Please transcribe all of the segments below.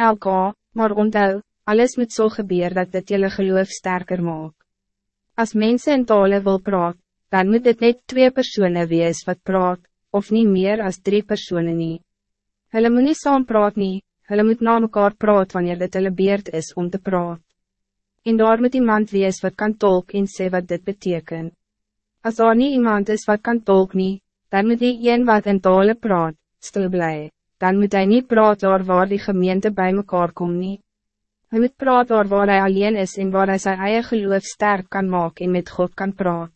Elka, maar onthou, alles moet zo so gebeuren dat dit jullie geloof sterker maakt. Als mensen in talen wil praat, dan moet het net twee personen wees wat praat, of niet meer als drie personen niet. Hulle moet nie saam praat nie, hulle moet na mekaar praat wanneer dit hulle beurt is om te praat. En daar moet iemand wees wat kan tolk en sê wat dit betekent. Als daar niet iemand is wat kan tolk nie, dan moet die een wat in talen praat, stil blij. Dan moet hij niet praat daar waar die gemeente bij mekaar kom nie. Hy moet praat daar waar hij alleen is en waar hij zijn eigen geloof sterk kan maken en met God kan praat.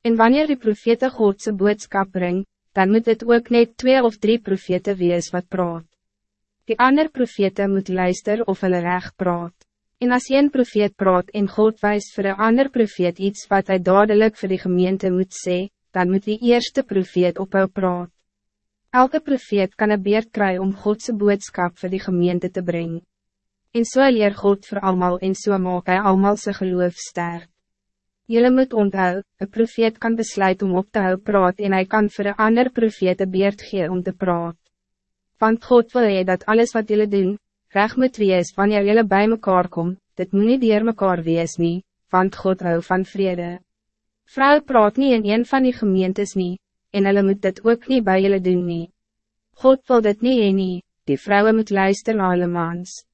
En wanneer die profete Godse boodskap bring, dan moet het ook net twee of drie profete wees wat praat. Die ander profete moet luister of hulle reg praat. En als een profeet praat en God wijst voor een ander profeet iets wat hij dadelijk voor de gemeente moet zeggen, dan moet die eerste profeet ophou praat. Elke profeet kan een beerd krijgen om Godse boodskap voor die gemeente te brengen. En so leer God voor allemaal en so maak hy allemaal sy geloof sterk. Jullie moet onthou, een profeet kan besluiten om op te hou praat en hij kan voor een ander profeet een beerd gee om te praat. Want God wil je dat alles wat jullie doen, recht moet wees wanneer jullie bij mekaar kom, dit moet nie dier mekaar wees nie, want God hou van vrede. Vrouw praat niet in een van die gemeentes nie, en hulle moet dit ook niet bij jullie doen nie. God wil dit niet en nie, die vrouwen moet luisteren naar hulle mans.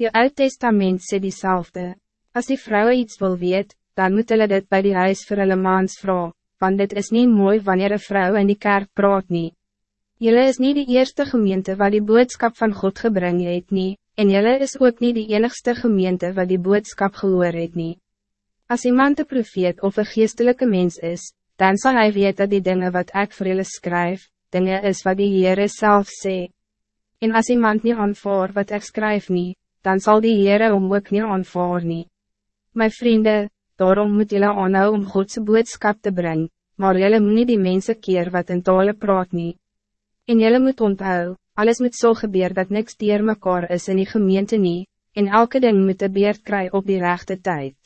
Die Oud Testament sê diezelfde. Als die vrouwen iets wil weet, dan moet hulle dit bij die huis vir hulle mans vrouw, want dit is niet mooi wanneer een vrouw in die kerk praat nie. Julle is niet de eerste gemeente wat die boodskap van God gebring het nie, en julle is ook niet de enigste gemeente wat die boodskap gehoor het nie. As iemand een profeet of een geestelijke mens is, dan zal hij weten dat die dingen wat ik voor jullie schrijf, dingen is wat die Heere zelf sê. En als iemand niet aanvaar wat ik schrijf niet, dan zal die Heere om ook niet aanvaar nie. My vrienden, daarom moet jullie aanhou om Godse boodskap te brengen, maar jullie moet nie die mensen keer wat in tale praat nie. En jullie moet onthou, alles moet zo so gebeuren dat niks dier mekaar is in die gemeente nie, en elke ding moet de beerd kry op die rechte tijd.